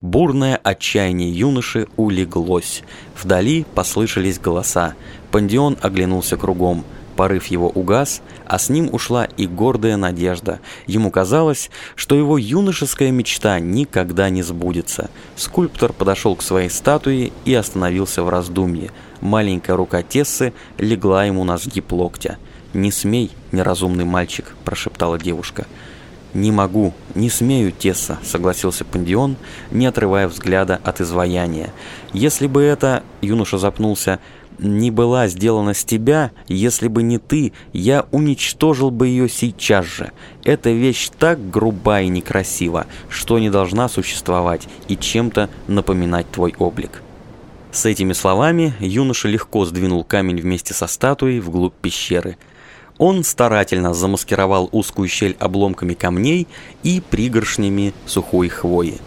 Бурное отчаяние юноши улеглось. Вдали послышались голоса. Пандион оглянулся кругом. Порыв его угас, а с ним ушла и гордая надежда. Ему казалось, что его юношеская мечта никогда не сбудется. Скульптор подошел к своей статуе и остановился в раздумье. Маленькая рука Тессы легла ему на сгиб локтя. «Не смей, неразумный мальчик», – прошептала девушка. «Не могу, не смею, Тесса», — согласился Пандион, не отрывая взгляда от изваяния. «Если бы это...» — юноша запнулся. «Не была сделана с тебя, если бы не ты, я уничтожил бы ее сейчас же. Эта вещь так груба и некрасива, что не должна существовать и чем-то напоминать твой облик». С этими словами юноша легко сдвинул камень вместе со статуей вглубь пещеры — он старательно замаскировал узкую щель обломками камней и пригоршнями сухой хвои.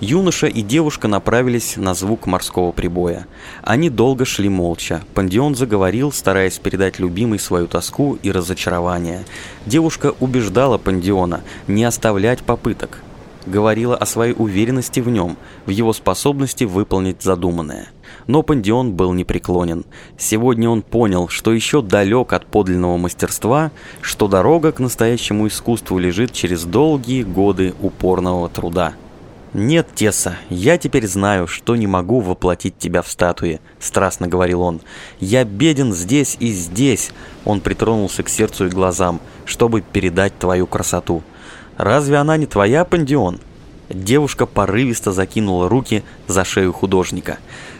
Юноша и девушка направились на звук морского прибоя. Они долго шли молча. Пандион заговорил, стараясь передать любимой свою тоску и разочарование. Девушка убеждала Пандиона не оставлять попыток. Говорила о своей уверенности в нем, в его способности выполнить задуманное. Но Пандион был непреклонен. Сегодня он понял, что еще далек от подлинного мастерства, что дорога к настоящему искусству лежит через долгие годы упорного труда. «Нет, Теса, я теперь знаю, что не могу воплотить тебя в статуе», — страстно говорил он. «Я беден здесь и здесь», — он притронулся к сердцу и глазам, чтобы передать твою красоту. «Разве она не твоя, Пандион?» Девушка порывисто закинула руки за шею художника.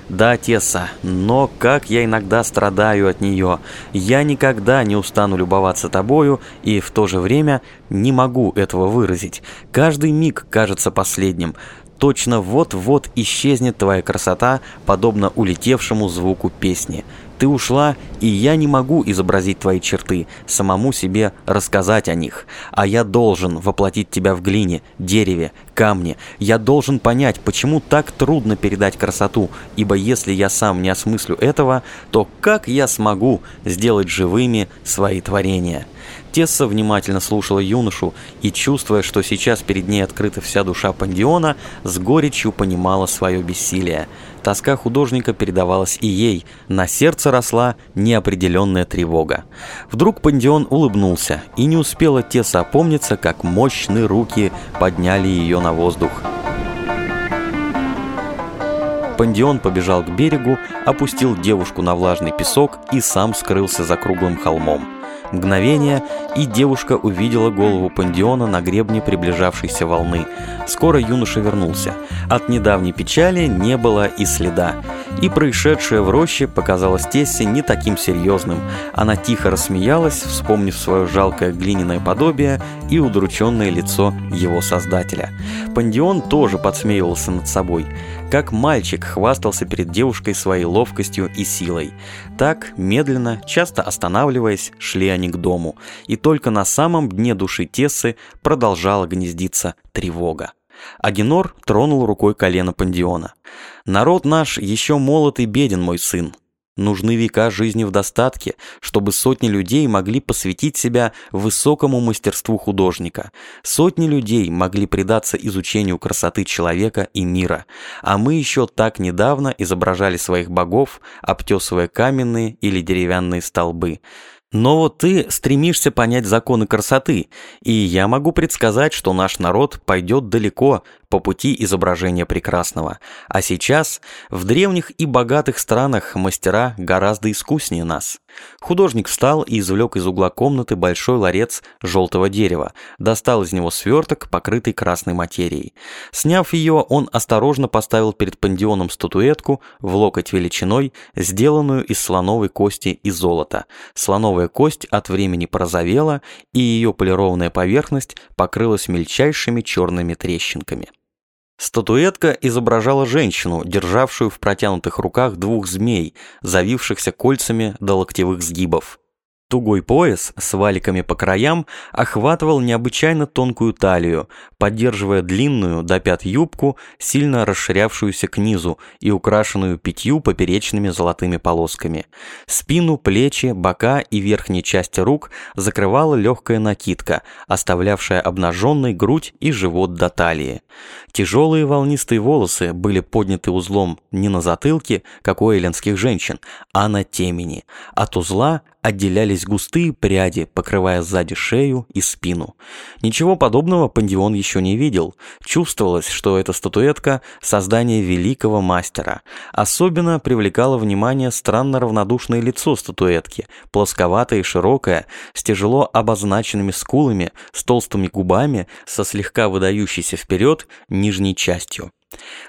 Да, Тесса, но как я иногда страдаю от нее. Я никогда не устану любоваться тобою и в то же время не могу этого выразить. Каждый миг кажется последним. Точно вот-вот исчезнет твоя красота, подобно улетевшему звуку песни. Ты ушла, и я не могу изобразить твои черты, самому себе рассказать о них. А я должен воплотить тебя в глине, дереве, камне. Я должен понять, почему так трудно передать красоту, ибо если я сам не осмыслю этого, то как я смогу сделать живыми свои творения?» Тесса внимательно слушала юношу и, чувствуя, что сейчас перед ней открыта вся душа Пандиона, с горечью понимала свое бессилие. Тоска художника передавалась и ей, на сердце росла неопределенная тревога. Вдруг Пандион улыбнулся, и не успела Тесса опомниться, как мощные руки подняли ее на воздух. Пандион побежал к берегу, опустил девушку на влажный песок и сам скрылся за круглым холмом. Мгновение, и девушка увидела голову пандиона на гребне приближавшейся волны. Скоро юноша вернулся. От недавней печали не было и следа. И происшедшее в роще показалось Тессе не таким серьезным. Она тихо рассмеялась, вспомнив свое жалкое глиняное подобие и удрученное лицо его создателя. Пандион тоже подсмеивался над собой. Как мальчик хвастался перед девушкой своей ловкостью и силой. Так, медленно, часто останавливаясь, шли они к дому. И только на самом дне души Тессы продолжала гнездиться тревога. Агенор тронул рукой колено Пандиона. «Народ наш еще молод и беден, мой сын. Нужны века жизни в достатке, чтобы сотни людей могли посвятить себя высокому мастерству художника. Сотни людей могли предаться изучению красоты человека и мира. А мы еще так недавно изображали своих богов, обтесывая каменные или деревянные столбы. Но вот ты стремишься понять законы красоты, и я могу предсказать, что наш народ пойдет далеко по пути изображения прекрасного. А сейчас в древних и богатых странах мастера гораздо искуснее нас. Художник встал и извлек из угла комнаты большой ларец желтого дерева, достал из него сверток, покрытый красной материей. Сняв ее, он осторожно поставил перед пандионом статуэтку в локоть величиной, сделанную из слоновой кости и золота. Слоновая кость от времени порозовела, и ее полированная поверхность покрылась мельчайшими черными трещинками. Статуэтка изображала женщину, державшую в протянутых руках двух змей, завившихся кольцами до локтевых сгибов. Тугой пояс с валиками по краям охватывал необычайно тонкую талию, поддерживая длинную до пят юбку, сильно расширявшуюся к низу и украшенную пятью поперечными золотыми полосками. Спину, плечи, бока и верхние части рук закрывала легкая накидка, оставлявшая обнаженной грудь и живот до талии. Тяжелые волнистые волосы были подняты узлом не на затылке, как у эллинских женщин, а на темени. От узла отделялись густые пряди, покрывая сзади шею и спину. Ничего подобного Пандион еще не видел. Чувствовалось, что эта статуэтка – создание великого мастера. Особенно привлекало внимание странно равнодушное лицо статуэтки, плосковатое и широкое, с тяжело обозначенными скулами, с толстыми губами, со слегка выдающейся вперед нижней частью.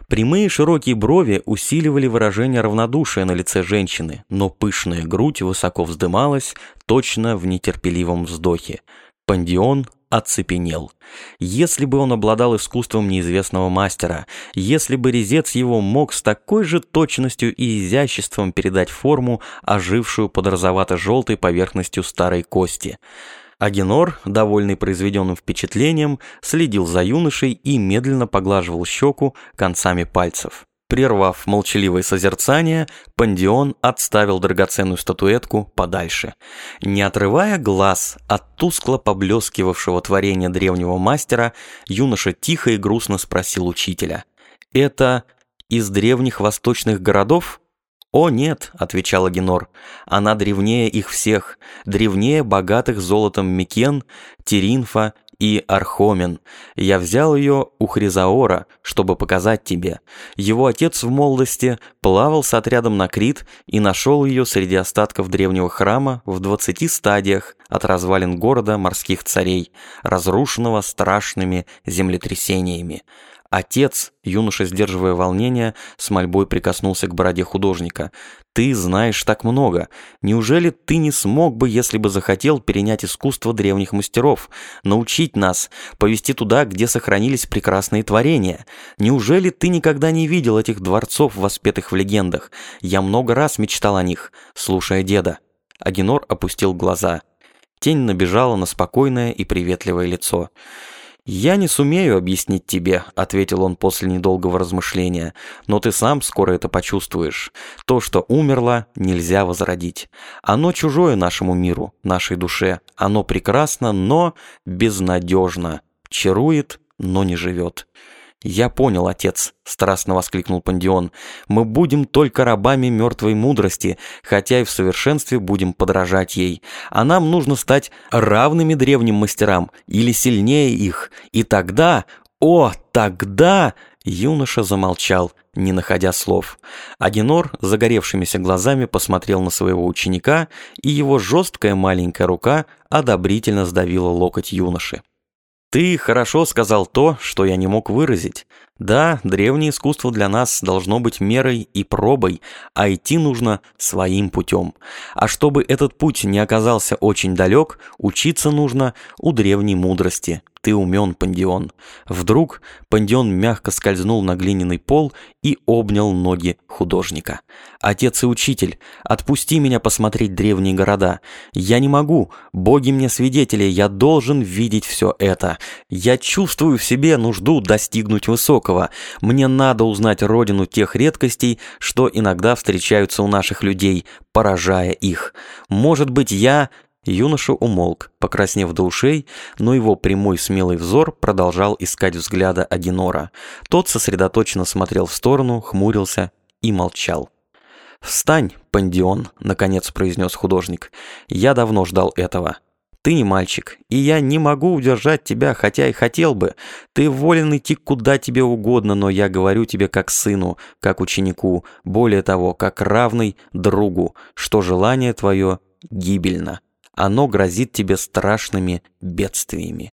Прямые широкие брови усиливали выражение равнодушия на лице женщины, но пышная грудь высоко вздымалась, точно в нетерпеливом вздохе. Пандион оцепенел. Если бы он обладал искусством неизвестного мастера, если бы резец его мог с такой же точностью и изяществом передать форму, ожившую под розовато-желтой поверхностью старой кости – Агенор, довольный произведенным впечатлением, следил за юношей и медленно поглаживал щеку концами пальцев. Прервав молчаливое созерцание, Пандион отставил драгоценную статуэтку подальше. Не отрывая глаз от тускло поблескивавшего творения древнего мастера, юноша тихо и грустно спросил учителя. «Это из древних восточных городов?» «О нет», — отвечал Агенор, — «она древнее их всех, древнее богатых золотом Микен, Теринфа и Архомен. Я взял ее у Хризаора, чтобы показать тебе. Его отец в молодости плавал с отрядом на Крит и нашел ее среди остатков древнего храма в двадцати стадиях от развалин города морских царей, разрушенного страшными землетрясениями. Отец, юноша, сдерживая волнение, с мольбой прикоснулся к бороде художника. «Ты знаешь так много. Неужели ты не смог бы, если бы захотел, перенять искусство древних мастеров, научить нас, повести туда, где сохранились прекрасные творения? Неужели ты никогда не видел этих дворцов, воспетых в легендах? Я много раз мечтал о них, слушая деда». Агенор опустил глаза. Тень набежала на спокойное и приветливое лицо. «Я не сумею объяснить тебе», — ответил он после недолгого размышления, «но ты сам скоро это почувствуешь. То, что умерло, нельзя возродить. Оно чужое нашему миру, нашей душе. Оно прекрасно, но безнадежно. Чарует, но не живет». «Я понял, отец», — страстно воскликнул Пандион. «Мы будем только рабами мертвой мудрости, хотя и в совершенстве будем подражать ей. А нам нужно стать равными древним мастерам или сильнее их. И тогда, о, тогда...» Юноша замолчал, не находя слов. Агенор загоревшимися глазами посмотрел на своего ученика, и его жесткая маленькая рука одобрительно сдавила локоть юноши. «Ты хорошо сказал то, что я не мог выразить. Да, древнее искусство для нас должно быть мерой и пробой, а идти нужно своим путем. А чтобы этот путь не оказался очень далек, учиться нужно у древней мудрости, ты умен, Пандион». Вдруг Пандион мягко скользнул на глиняный пол и обнял ноги художника. «Отец и учитель, отпусти меня посмотреть древние города. Я не могу, боги мне свидетели, я должен видеть все это. Я чувствую в себе нужду достигнуть высокого. Мне надо узнать родину тех редкостей, что иногда встречаются у наших людей, поражая их. Может быть, я Юноша умолк, покраснев до ушей, но его прямой смелый взор продолжал искать взгляда Агенора. Тот сосредоточенно смотрел в сторону, хмурился и молчал. «Встань, Пандион», — наконец произнес художник. «Я давно ждал этого. Ты не мальчик, и я не могу удержать тебя, хотя и хотел бы. Ты волен идти куда тебе угодно, но я говорю тебе как сыну, как ученику, более того, как равный другу, что желание твое гибельно» оно грозит тебе страшными бедствиями.